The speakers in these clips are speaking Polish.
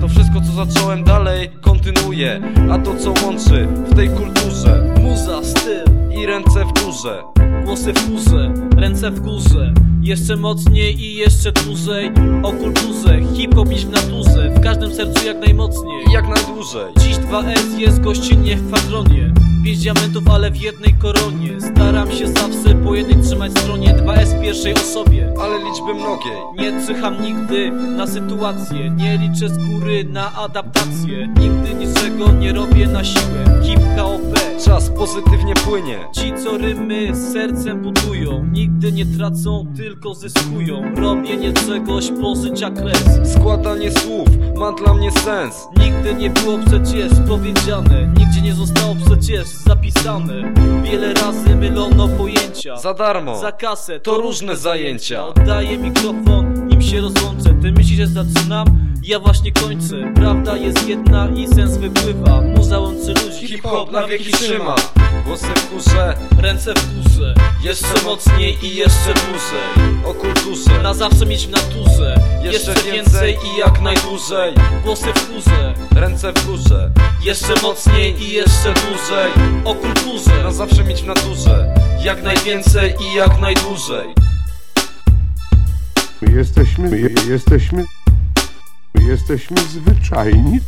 To wszystko co zacząłem dalej kontynuuję. A to co łączy w tej kulturze. Muza, styl, I ręce w górze. Głosy w górze, ręce w górze. Jeszcze mocniej i jeszcze dłużej. O kulturze, hip-hop iść w naturze. W każdym sercu jak najmocniej. Jak najdłużej. Dziś 2S jest gościnnie w kwadranie Pięć diamentów, ale w jednej koronie. Staram się zawsze po jednej trzymać stronie. 2S w pierwszej osobie. Ale liczby mnogiej Nie czyham nigdy na sytuację. Nie liczę z góry na adaptację. Nigdy niczego nie robię na siłę pozytywnie płynie. Ci co rymy z sercem budują Nigdy nie tracą, tylko zyskują. Robienie czegoś pożycia kres. Składanie słów ma dla mnie sens. Nigdy nie było przecież powiedziane Nigdzie nie zostało przecież zapisane. Wiele razy mylono pojęcia. Za darmo. Za kasę, To różne zajęcia. Oddaję mikrofon, nim się rozłączę. Ty myślisz, że zaczynam? Ja właśnie kończę. Prawda jest jedna i sens wypływa. Muza łączy ludzi Hip-hop na wieki trzyma. Głosy w górze. Ręce w górze. Jeszcze mocniej i jeszcze dłużej. O kulturze. Na zawsze mieć w naturze. Jeszcze więcej i jak najdłużej. Głosy w górze. Ręce w górze. Jeszcze mocniej i jeszcze dłużej. O Na kulturze zawsze mieć w naturze. Jak najwięcej i jak najdłużej. My jesteśmy, my je- jesteśmy, my jesteśmy zwyczajni.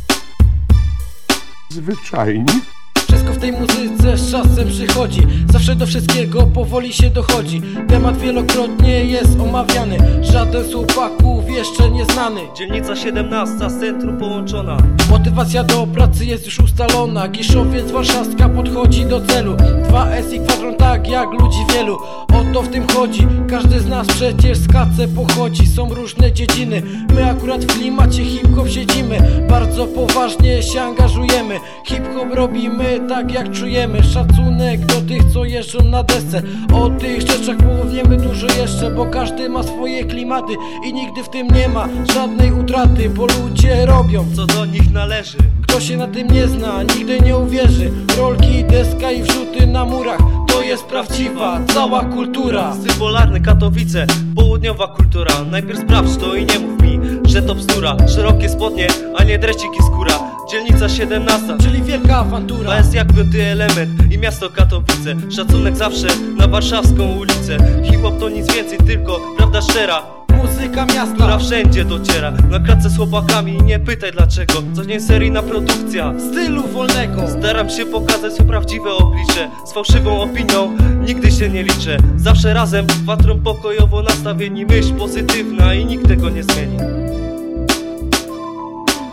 Zwyczajni. Wszystko w tej muzyce z czasem przychodzi. Zawsze do wszystkiego powoli się dochodzi. Temat wielokrotnie jest omawiany. Żaden z chłopaków jeszcze nieznany Dzielnica 17, z centrum połączona. Motywacja do pracy jest już ustalona. Giszowiec warszawska podchodzi do celu. 2S i kwadron tak jak ludzi wielu O to w tym chodzi. Każdy z nas przecież z kace pochodzi. Są różne dziedziny. My akurat w klimacie hip-hop siedzimy. Bardzo poważnie się angażujemy. Hip-hop robimy tak jak czujemy. Szacunek do tych co jeżdżą na desce. O tych rzeczach powiemy dużo jeszcze Bo każdy ma swoje klimaty I nigdy w tym nie ma żadnej utraty Bo ludzie robią Co do nich należy. Kto się na tym nie zna, nigdy nie uwierzy. Rolki, deska i wrzuty na murach To jest prawdziwa, cała kultura. Symbolarne Katowice, południowa kultura. Najpierw sprawdź to i nie mów mi, że to bzdura. Szerokie spodnie, a nie dreciki skóra. Dzielnica 17 Czyli wielka awantura. To jest jak piąty element. I miasto Katowice Szacunek zawsze na warszawską ulicę. Hip-hop to nic więcej, tylko prawda szczera Muzyka Która miasta wszędzie dociera Na klatce z chłopakami, nie pytaj dlaczego Co dzień seryjna produkcja. Stylu wolnego. Staram się pokazać swoje prawdziwe oblicze. Z fałszywą opinią nigdy się nie liczę. Zawsze razem, patrą pokojowo nastawieni. Myśl pozytywna i nikt tego nie zmieni.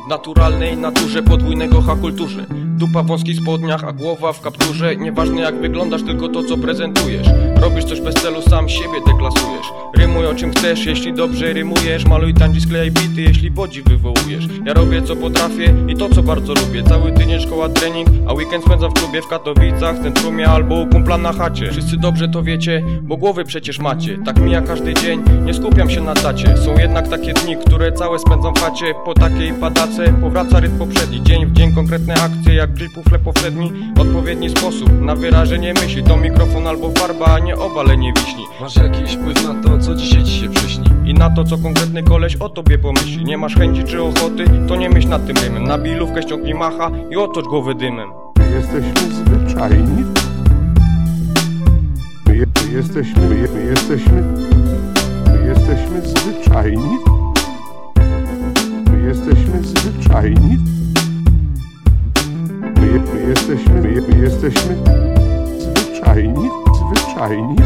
W naturalnej naturze podwójnego hakulturze Dupa w wąskich spodniach, a głowa w kapturze. Nieważne jak wyglądasz, tylko to co prezentujesz. Robisz coś bez celu, sam siebie deklasujesz. Rymuj o czym chcesz, jeśli dobrze rymujesz. Maluj, tańczy, sklejaj bity, jeśli bodzi wywołujesz. Ja robię co potrafię i to co bardzo lubię. Cały tydzień szkoła, trening, a weekend spędzam w klubie w Katowicach Centrumie albo u kumpla na chacie. Wszyscy dobrze to wiecie, bo głowy przecież macie. Tak mija każdy dzień, nie skupiam się na dacie Są jednak takie dni, które całe spędzam w chacie. Po takiej padace powraca rytm poprzedni Dzień w dzień. Konkretne akcje, jak grill pufle powszedni Odpowiedni sposób na wyrażenie myśli. To mikrofon albo farba, a nie obalenie wiśni. Masz jakiś wpływ na to co dzisiaj ci się przyśni? I na to, co konkretny koleś o tobie pomyśli. Nie masz chęci czy ochoty, to nie myśl nad tym rymem. Na bilówkę ściągnij macha i otocz głowę dymem. My jesteśmy zwyczajni. My, je, my jesteśmy, my, je, my jesteśmy, my jesteśmy zwyczajni. Jesteśmy, my, je, my jesteśmy zwyczajni, zwyczajni.